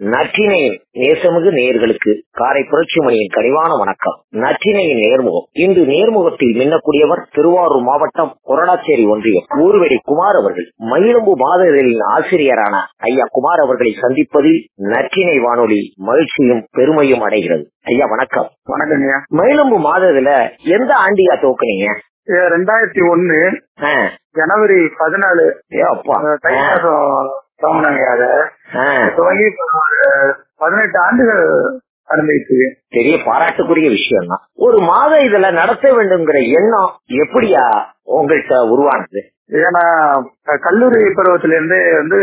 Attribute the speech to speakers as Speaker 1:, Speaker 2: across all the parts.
Speaker 1: நற்றினையின் நேசமிகு நேர்களுக்கு காரை புரட்சிமணியின் கனிவான வணக்கம். நற்றினையின் நேர்முகம். இன்று நேர்முகத்தில் மின்னக்கூடியவர் திருவாரூர் மாவட்டம் கொரடாச்சேரி ஒன்றியம். ஊர்வெடி குமார் அவர்கள் மயிலம்பு மாதர்களின் ஆசிரியரான ஐயா குமார் அவர்களை சந்திப்பதில் நற்றினை வானொலி மகிழ்ச்சியும் பெருமையும் அடைகிறது. ஐயா வணக்கம்.
Speaker 2: வணக்கங்க
Speaker 1: மயிலம்பு மாதத்துல எந்த ஆண்டியா தோக்குனீங்க
Speaker 2: ரெண்டாயிரத்தி
Speaker 1: ஆ,
Speaker 2: ஜனவரி பதினாலு தை மாசம்
Speaker 1: ஆ,
Speaker 2: துவங்கி பதினெட்டு ஆண்டுகள்
Speaker 1: பெரிய பாராட்டுக்குரிய விஷயம் தான் ஒரு மாத இதுல நடத்த வேண்டும்ங்கிற எண்ணம் எப்படியா உங்கள்கிட்ட உருவானது?
Speaker 2: ஏன்னா கல்லூரி பருவத்தில இருந்து வந்து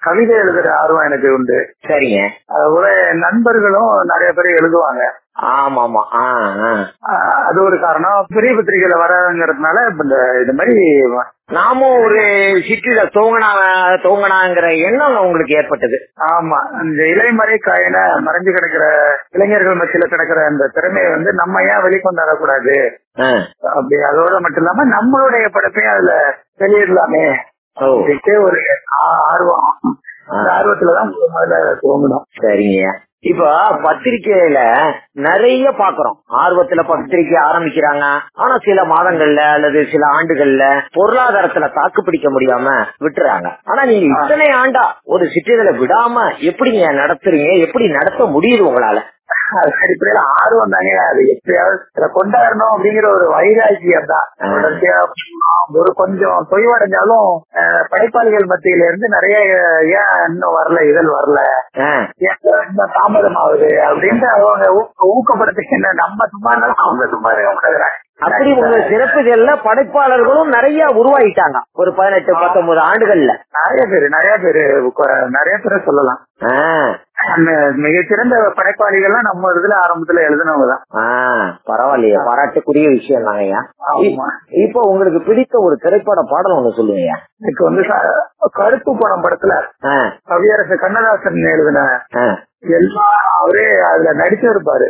Speaker 2: கவிதை எழுதுற ஆர்வம் எனக்கு உண்டு.
Speaker 1: சரிங்க.
Speaker 2: அதோட நண்பர்களும் நிறைய பேர் எழுதுவாங்க.
Speaker 1: ஆமா ஆமா
Speaker 2: அது ஒரு காரணம். பெரிய பத்திரிகையில வரங்கிறதுனால இந்த இது மாதிரி
Speaker 1: நாமும் ஒரு சிட்டில தோங்கனா தோங்கனாங்கிற எண்ணம் உங்களுக்கு ஏற்பட்டது.
Speaker 2: ஆமா அந்த இலைமறை காயின மறைஞ்சு கிடக்கிற இளைஞர்கள் மத்தியில கிடக்கிற அந்த திறமையை வந்து நம்ம ஏன் வெளிக்கொண்டாடக்கூடாது?
Speaker 1: ஆ.
Speaker 2: அப்படி அதோட மட்டும் இல்லாம நம்மளுடைய படைப்பையும் அதுல வெளியிடலாமே ஒரு ஆர்வம். அந்த ஆர்வத்துலதான் முதல் முதல்ல துவங்கணும்
Speaker 1: சரிங்க. இப்ப பத்திரிகையில நிறைய பாக்குறோம். ஆர்வத்துல பத்திரிக்கை ஆரம்பிக்கிறாங்க. ஆனா சில மாதங்கள்ல அல்லது சில ஆண்டுகள்ல பொருளாதாரத்துல தாக்கு பிடிக்க முடியாம விட்டுறாங்க. ஆனா நீங்க இத்தனை ஆண்டா ஒரு சிற்றிதழை விடாம எப்படிங்க நடத்துறீங்க? எப்படி நடத்த முடியுது உங்களால?
Speaker 2: அடிப்படையில ஆர்வம் தாங்க. அது எப்படியாவது கொண்டாடணும் அப்படிங்கிற ஒரு வைராக்கியம் தான். ஒரு கொஞ்சம் தொய்வடைஞ்சாலும் படைப்பாளிகள் மத்தியில இருந்து நிறைய ஏன் இன்னும் வரல இதழ் வரல? இன்னும் தாமதம் ஆகுது அப்படின்ட்டு அவங்க ஊக்க- ஊக்கப்படுத்தி நம்ம சும்மா இருந்தாலும் அவங்க சும்மா இருக்க மாட்டேங்கிறாங்க.
Speaker 1: அப்படி உங்க சிறப்புகள்ல படைப்பாளர்களும் நிறைய உருவாயிட்டாங்க. ஒரு பதினெட்டு பத்தொன்பது ஆண்டுகள்ல.
Speaker 2: நிறைய பேரு நிறைய பேரு நிறைய பேரை சொல்லலாம். மிகச்சிறந்த படைப்பாளிகள்லாம் நம்ம இதுல ஆரம்பத்துல எழுதினவங்க தான்.
Speaker 1: ஆ, பரவாயில்லையே பாராட்டுக்குரிய விஷயம் தாங்கய்யா. இப்போ உங்களுக்கு பிடித்த ஒரு திரைப்பட பாடல் ஒண்ணு சொல்லுங்க
Speaker 2: எனக்கு வந்து கருப்பு படம் படத்துல கவியரசு கண்ணதாசன் எழுதின எல்லா அவரே அதுல நடிச்சிருப்பாரு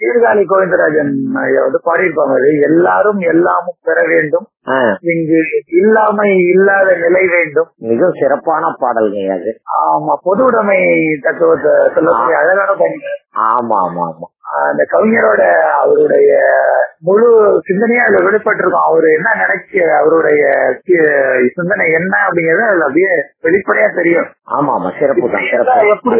Speaker 2: சீர்காழி கோவிந்தராஜன் வந்து பாடியிருப்பாங்க. எல்லாரும் எல்லாமும் பெற வேண்டும். இங்கு இல்லாமை இல்லாத நிலை வேண்டும்.
Speaker 1: மிக சிறப்பான பாடல்ங்க அது.
Speaker 2: ஆமா பொது உடைமை தத்துவத்தை சொல்லக்கூடிய அழகான பணி
Speaker 1: ஆமா ஆமா ஆமா.
Speaker 2: அந்த கவிஞரோட அவருடைய முழு சிந்தனையா அதுல வெளிப்பட்டிருக்கும். அவரு என்ன நினைச்சு அவருடைய சிந்தனை என்ன அப்படிங்கறது அதுல அப்படியே வெளிப்படையா தெரியும்.
Speaker 1: ஆமா ஆமா. சிறப்பு தான் சிறப்பு.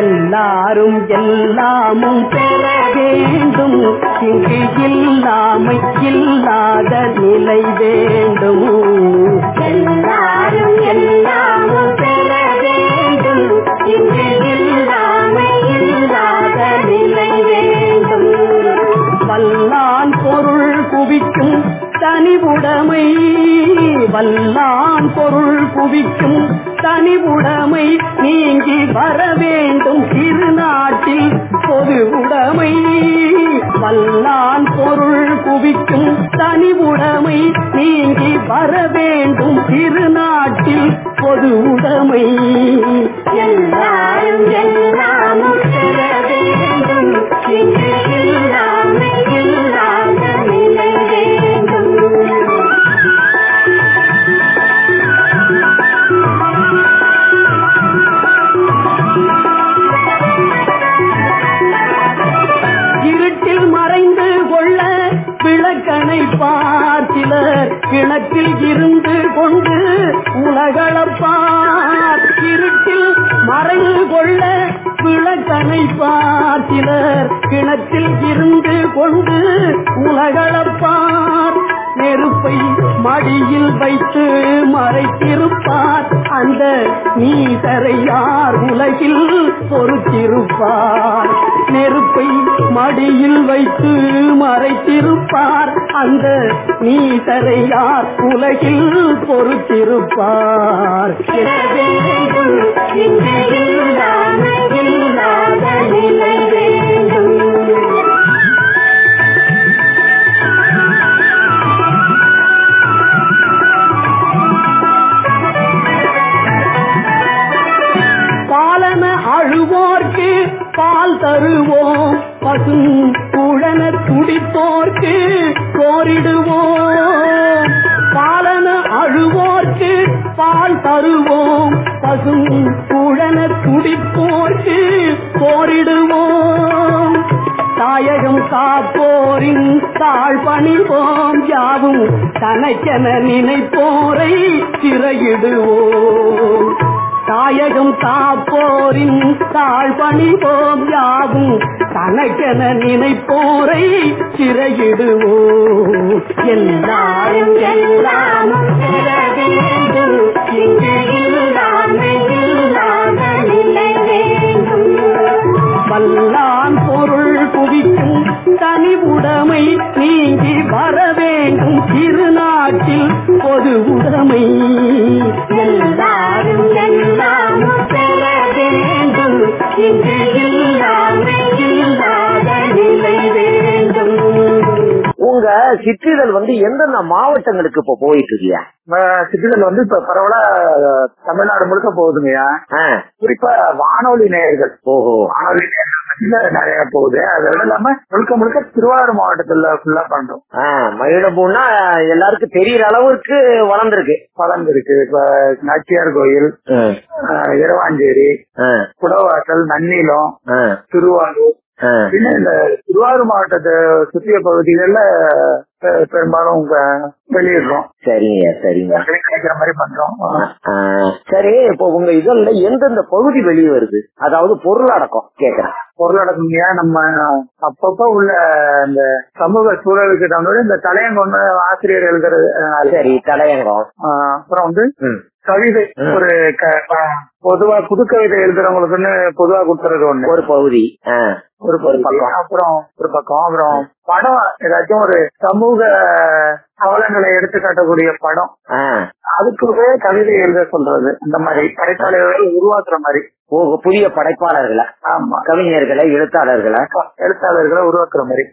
Speaker 3: எல்லாரும் எல்லாமும் பெற வேண்டும். இங்கு இல்லாமை இல்லாத நிலை வேண்டும். எல்லாரும் எல்லாமும் பெற வேண்டும். இங்கு இல்லாமை இல்லாத நிலை வேண்டும். வல்லான் பொருள் குவிக்கும் தனிவுடைமை. வல்லான் பொருள் குவிக்கும் தனிவுடைமை. நீங்கி வர வேண்டும். திருநாட்டில் பொது உடைமை. வல்லான் பொருள் குவிக்கும் தனி தனிவுடைமை நீங்கி வர வேண்டும் திருநாட்டில் பொது உடைமை. என்ன விளக்கனை பார்த்திலர் கிணத்தில் இருந்து கொண்டு உலகளப்பார் இருட்டில் மறைந்து கொள்ள விளக்கனை பார்த்திலர் கிணத்தில் இருந்து கொண்டு உலகளப்பார் நெருப்பை மடியில் வைத்து மறைத்திருப்பார். அந்த நீதரையார் உலகில் பொறுத்திருப்பார் நெருப்பை மடியில் வைத்து மறைத்திருப்பார் அந்த நீதரையார் உலகில் பொறுத்திருப்பார் பாலன புழன பால் துடிப்போர்க்கு கோரிடுவோம். பாலன அழுவோர்க்கு பால் தருவோம். பசும் புழன துடிப்போர்க்கு கோரிடுவோம். தாயகம் காப்போரின் தாழ் பணிவோம். யாவும் தனக்கென நினைப்போரை சிறையிடுவோம். தாயகம் காப்போரின் தாழ் பணிவோம் யாவும் தனக்கென நினைப்போரை சிறையிடுவோம். எல்லா இங்கு இல்லாமை
Speaker 1: சிற்றிதழ் வந்து எந்தெந்த மாவட்டங்களுக்கு இப்ப போயிட்டு இருக்கியா?
Speaker 2: சிட்டிகள் வந்து இப்ப பரவலா தமிழ்நாடு முழுக்க போகுதுங்கய்யா குறிப்பா வானொலி நேயர்கள்.
Speaker 1: ஓஹோ.
Speaker 2: வானொலி நேயர்கள் நிறைய போகுது. அது விட இல்லாம முழுக்க முழுக்க திருவாரூர் மாவட்டத்துல ஃபுல்லா பண்றோம்.
Speaker 1: மயிலம்பூன்னா எல்லாருக்கும் தெரியற அளவுக்கு வளர்ந்துருக்கு.
Speaker 2: இருக்கு இப்ப நாச்சியார் கோயில் இரவாஞ்சேரி குடவாசல் நன்னிலம் திருவாரூர். பின்ன இந்த திருவாரூர் மாவட்டத்தை சுற்றிய பகுதிகளில் பெரும்பாலும் வெளியிடுறோம்.
Speaker 1: சரிங்க சரிங்க.
Speaker 2: கிடைக்கிற மாதிரி பண்றோம்.
Speaker 1: சரி இப்போ உங்க இதழ்ல எந்தெந்த பகுதி வெளியே வருது? அதாவது பொருளடக்கம் கேக்குறேன்.
Speaker 2: பொருளடக்கம்யா நம்ம அப்பப்ப உள்ள இந்த சமூக சூழலுக்கு தகுந்த இந்த தலையங்கொண்டு ஆசிரியர் எழுதுறது
Speaker 1: சரி தலையங்கம்.
Speaker 2: அப்புறம் வந்து கவிதை. ஒரு பொதுவா புது கவிதை எழுதுறவங்களுக்குன்னு பொதுவா கொடுத்துறது ஒண்ணு
Speaker 1: ஒரு பகுதி
Speaker 2: ஒரு
Speaker 1: பக்கம்.
Speaker 2: அப்புறம் ஒரு பக்கம் அப்புறம் படம் ஏதாச்சும் ஒரு சமூக அவலங்களை எடுத்து காட்டக்கூடிய படம். அதுக்குவே கவிதை எழுத சொல்றது. இந்த மாதிரி படைப்பாளிகளை உருவாக்குற மாதிரி.
Speaker 1: புதிய படைப்பாளர்களை.
Speaker 2: ஆமா.
Speaker 1: கவிஞர்களை எழுத்தாளர்களை
Speaker 2: எழுத்தாளர்களை உருவாக்குற மாதிரி.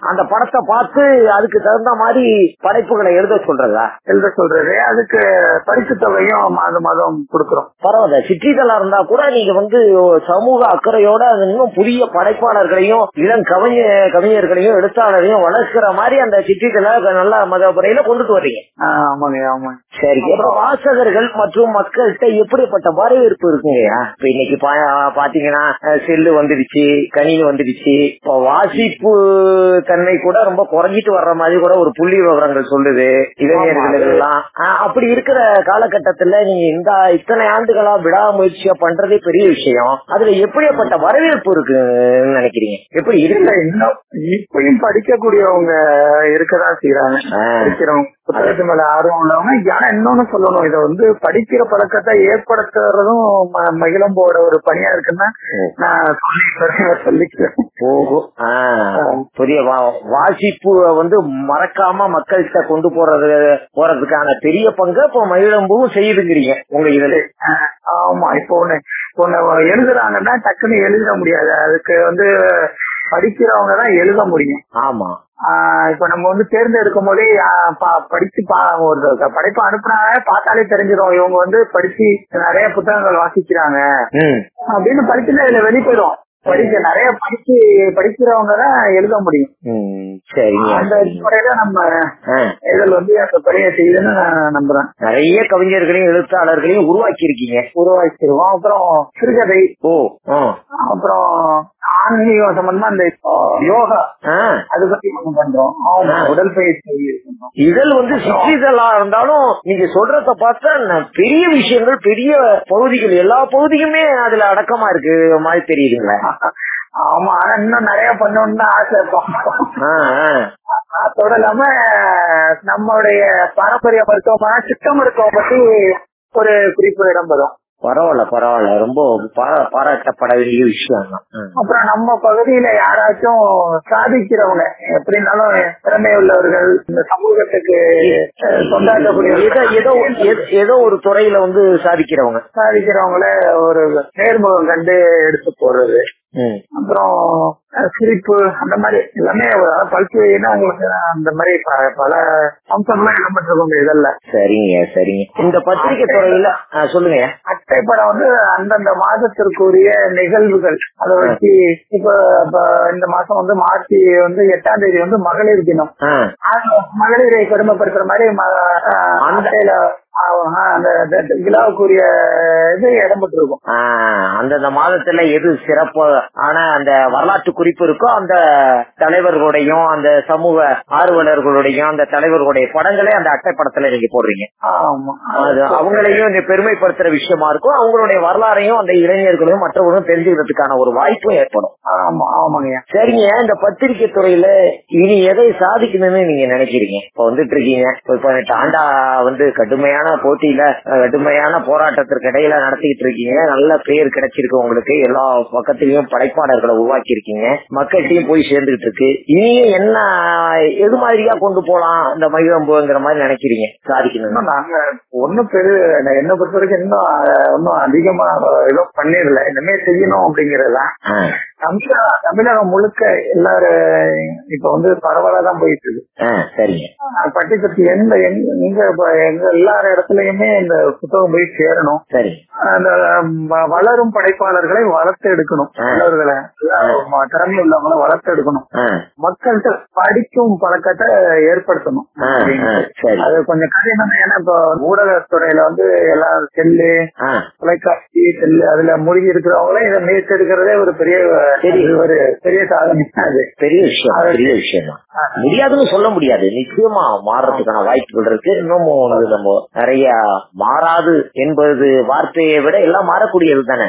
Speaker 1: அந்த படத்தை பார்த்து அதுக்கு தகுந்த மாதிரி படைப்புகளை எழுத சொல்றதா?
Speaker 2: எழுத சொல்றது. அதுக்கு பரிசு தொகையும் மாதம் மாதம் கொடுக்கறோம்.
Speaker 1: பரவாயில்ல. சிற்றிதழா இருந்தா கூட நீங்க வந்து சமூக அக்கறையோட இன்னும் புதிய படைப்பாளர்களையும் இளம் கவிஞ கவிஞர்களையும் எழுத்தாளரையும் வளர்க்கிற மாதிரி அந்த சிற்றிதழை நல்ல மத முறையில கொண்டுட்டு வர்றீங்க.
Speaker 2: ஆமாங்க ஆமாங்க.
Speaker 1: சரி. இப்ப வாசகர்கள் மற்றும் மக்கள்கிட்ட எப்படிப்பட்ட வரவேற்பு இருக்குங்கய்யா இப்ப இன்னைக்கு பாத்தீங்கன்னா செல்லு வந்துடுச்சு கணினி வந்துடுச்சு. இப்போ வாசிப்பு தன்மை கூட ரொம்ப குறைஞ்சிட்டு வர்ற மாதிரி கூட ஒரு புள்ளி விவரங்கள் சொல்லுது. இளைஞர்கள் எல்லாம். அஹ், அப்படி இருக்கிற காலகட்டத்துல நீங்க இந்த இத்தனை ஆண்டுகளா விடாமுயற்சியா பண்றதே பெரிய விஷயம். அதுல எப்படிப்பட்ட வரவேற்பு இருக்குன்னு நினைக்கிறீங்க? எப்படி இருக்கு?
Speaker 2: இப்பயும் படிக்கக்கூடியவங்க இருக்கதான் செய்யறாங்க. படிக்கிறவங்க. புத்தகத்து மேல ஆர்வம் உள்ளவங்க ஆனா இன்னொன்னு சொல்லணும். இதை வந்து படிக்கிற பழக்கத்தை ஏற்படுத்துறதும் மகிழம்போட ஒரு பணியா இருக்குன்னா நான் சொல்லி சொல்லிக்கிறேன்.
Speaker 1: போகும். வா- வாசிப்பு வந்து மறக்காம மக்கள்கிட்ட கொண்டு போறது போறதுக்கான பெரிய பங்கு இப்போ மயிலம்பூவும் செய்யுதுங்கிறீங்க உங்க இதுல.
Speaker 2: ஆமா. இப்போ ஒண்ணு ஒண்ணு எழுதுறாங்கன்னா டக்குன்னு எழுத முடியாது. அதுக்கு வந்து படிக்கிறவங்க தான் எழுத முடியும்.
Speaker 1: ஆமா.
Speaker 2: இப்ப நம்ம வந்து தேர்ந்தெடுக்கும் போதே படிச்சு ஒரு படைப்பு அனுப்புனாலே பார்த்தாலே தெரிஞ்சிடும். இவங்க வந்து படிச்சு நிறைய புத்தகங்கள் வாசிக்கிறாங்க. அப்படின்னு படிச்சுட்டு இதுல வெளிப்படும். படிக்க நிறைய படிச்சு படிக்கிறவங்க தான் எழுத முடியும். அந்த அடிப்படையில நம்ம இதில் வந்து அந்த பணியை செய்யுதுன்னு நான் நம்புறேன்.
Speaker 1: நிறைய கவிஞர்களையும் எழுத்தாளர்களையும் உருவாக்கி இருக்கீங்க
Speaker 2: உருவாக்கிடுவோம் அப்புறம் சிறுகதை.
Speaker 1: ஓ
Speaker 2: அப்புறம் ஆன்மீகம் சம்பந்தமா இந்த யோகா. அது பத்தி பண்றோம் உடற்பயிற்சி பண்றோம்.
Speaker 1: இதழ் வந்து சிற்றிதழா இருந்தாலும் நீங்க சொல்றத பார்த்தா பெரிய விஷயங்கள் பெரிய பகுதிகள் எல்லா பகுதியுமே அதுல அடக்கமா இருக்கு மாதிரி தெரியுதுங்களே
Speaker 2: ஆமா ஆனா இன்னும் நிறைய பண்ணணும்னு ஆசை. அதோட இல்லாம நம்மளுடைய பாரம்பரிய மருத்துவமான சித்த மருத்துவம் பத்தி ஒரு குறிப்பு இடம்பெறும்
Speaker 1: பரவாயில்ல பரவாயில்ல. ரொம்ப பாரா- பாராட்டப்பட வேண்டிய விஷயம் தான்.
Speaker 2: அப்புறம் நம்ம பகுதியில யாராச்சும் சாதிக்கிறவங்க எப்படினாலும் திறமை உள்ளவர்கள் இந்த சமூகத்துக்கு
Speaker 1: ஏதோ ஏதோ ஒரு துறையில வந்து சாதிக்கிறவங்க.
Speaker 2: சாதிக்கிறவங்கள ஒரு நேர்முகம் கண்டு எடுத்து போடுறது. அப்புறம் சிரிப்பு அந்த மாதிரி எல்லாமே பல்சுவைனா உங்களுக்கு அந்த மாதிரி பல அம்சம்லாம் இடம்பெற்றிருக்கும் இதழ்ல
Speaker 1: சரிங்க சரிங்க. இந்த பத்திரிகை துறையில சொல்லுங்க.
Speaker 2: அட்டை படம் வந்து அந்தந்த மாதத்திற்குரிய நிகழ்வுகள். அதை வச்சு இப்ப இந்த மாசம் வந்து மார்ச் வந்து எட்டாம் தேதி வந்து மகளிர் தினம். மகளிரை பெருமைப்படுத்துற மாதிரி அட்டையில அந்த விழாவுக்குரிய இது இடம்பெற்றிருக்கும்.
Speaker 1: அந்தந்த மாதத்துல எது சிறப்பு? ஆனா அந்த வரலாற்று குறிப்பு இருக்கோ அந்த தலைவர்களுடையும் அந்த சமூக ஆர்வலர்களுடையும் அந்த தலைவர்களுடைய படங்களே அந்த அட்டை படத்துல நீங்க போடுறீங்க.
Speaker 2: ஆமா.
Speaker 1: அது அவங்களையும் பெருமைப்படுத்துற விஷயமா இருக்கும் அவங்களுடைய வரலாறையும் அந்த இளைஞர்களையும் மற்றவர்களும் தெரிஞ்சுக்கிறதுக்கான ஒரு வாய்ப்பும் ஏற்படும்.
Speaker 2: ஆமா ஆமாங்கய்யா
Speaker 1: சரிங்க இந்த பத்திரிகை துறையில இனி எதை சாதிக்கணும்னு நீங்க நினைக்கிறீங்க? இப்ப வந்துட்டு இருக்கீங்க. இப்ப பதினெட்டு ஆண்டா வந்து கடுமையான போட்டியில அஹ், கடுமையான போராட்டத்திற்கு இடையில நடத்திட்டு இருக்கீங்க. நல்ல பேர் கிடைச்சிருக்கு உங்களுக்கு. எல்லா பக்கத்திலயும் படைப்பாளர்களை உருவாக்கி இருக்கீங்க மக்கள்கிட்டயும் போய் சேர்ந்துகிட்டு இருக்கு. இனியும் என்ன எது மாதிரியா கொண்டு போலாம் இந்த மகிழம்புங்கிற மாதிரி நினைக்கிறீங்க? சாதிக்கணும்
Speaker 2: நாங்க ஒண்ணும் பெரு என்ன பொறுத்த வரைக்கும் இன்னும் அஹ், இன்னும் அதிகமா ஏதோ பண்ணிடல. இனிமே செய்யணும் அப்படிங்கறதுதான் தமிழக தமிழகம் முழுக்க எல்லாரும் இப்ப வந்து பரவலா தான் போயிட்டு இருக்கு.
Speaker 1: சரிங்க.
Speaker 2: பட்டித்தட்டு எந்த எங்க எங்க இப்ப எங்க எல்லா இடத்துலயுமே இந்த புத்தகம் போய் சேரணும்.
Speaker 1: சரி.
Speaker 2: அந்த வளரும் படைப்பாளர்களை வளர்த்து எடுக்கணும். ம- திறமை உள்ளவங்களை வளர்த்து எடுக்கணும். மக்கள்கிட்ட படிக்கும் பழக்கத்தை ஏற்படுத்தணும். அது கொஞ்சம் கடினம். ஏன்னா இப்போ ஊடகத்துறையில வந்து எல்லாம் செல்லு தொலைக்காட்சி செல்லு அதுல மூழ்கி இருக்கிறவங்களே இதை மீட்டெடுக்கிறதே ஒரு பெரிய ஒரு பெரிய சாதனை. அது
Speaker 1: பெரிய விஷயம் பெரிய விஷயம் முடியாதுன்னு சொல்ல முடியாது. நிச்சயமா மாறுறதுக்கான வாய்ப்புகள் இருக்கு. இன்னமும் வந்து நம்ம நிறைய மாறாது என்பது வார்த்தையை விட எல்லாம் மாறக்கூடியது தானே.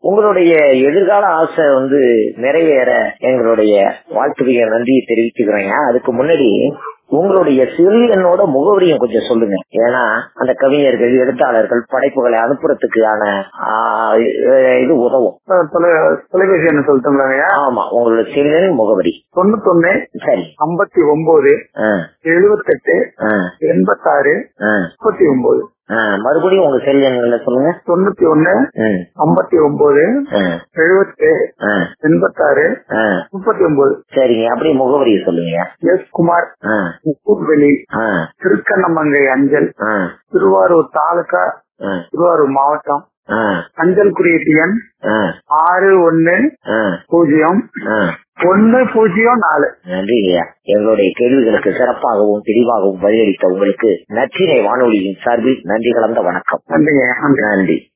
Speaker 1: உங்களுடைய எதிர்கால ஆசை வந்து நிறைவேற எங்களுடைய வாழ்த்துக்கள் நன்றியை தெரிவிச்சுக்கிறேங்க அதுக்கு முன்னாடி உங்களுடைய சிறு எண்ணோட முகவரியும் கொஞ்சம் சொல்லுங்க. ஏன்னா அந்த கவிஞர்கள் எழுத்தாளர்கள் படைப்புகளை அனுப்புறதுக்கான இது உதவும்.
Speaker 2: தொலை தொலைபேசி என்ன சொல்லிட்டோம்லங்கய்யா
Speaker 1: ஆமா உங்களோட சிறு எண் முகவரி.
Speaker 2: தொண்ணூத்தொன்னு
Speaker 1: சரி.
Speaker 2: ஐம்பத்தி ஒன்பது எழுபத்தெட்டு எண்பத்தாறு முப்பத்தி ஒன்பது.
Speaker 1: மறுபடியும் உங்க செல் எண்களை சொல்லுங்க?
Speaker 2: தொண்ணூத்தி ஒன்னு
Speaker 1: ம்,
Speaker 2: ஐம்பத்தி ஒன்பது எழுபத்து எண்பத்தாறு. முப்பத்தி ஒன்பது
Speaker 1: சரிங்க அப்படியே முகவரியை சொல்லுங்க.
Speaker 2: எஸ் குமார் முக்கூர்வெளி திருக்கண்ணமங்கை அஞ்சல் திருவாரூர் தாலுகா திருவாரூர் மாவட்டம். அஞ்சல் குறியீட்டு எண் ஆறு ஒன்னு பூஜ்ஜியம். ஒன்னு பூஜ்ஜியம் நாலு.
Speaker 1: நன்றி ஐயா எங்களுடைய கேள்விகளுக்கு சிறப்பாகவும் தெளிவாகவும் பதிலளித்த உங்களுக்கு நச்சினை வானொலியின் சார்பில் நன்றி கலந்த வணக்கம். நன்றி.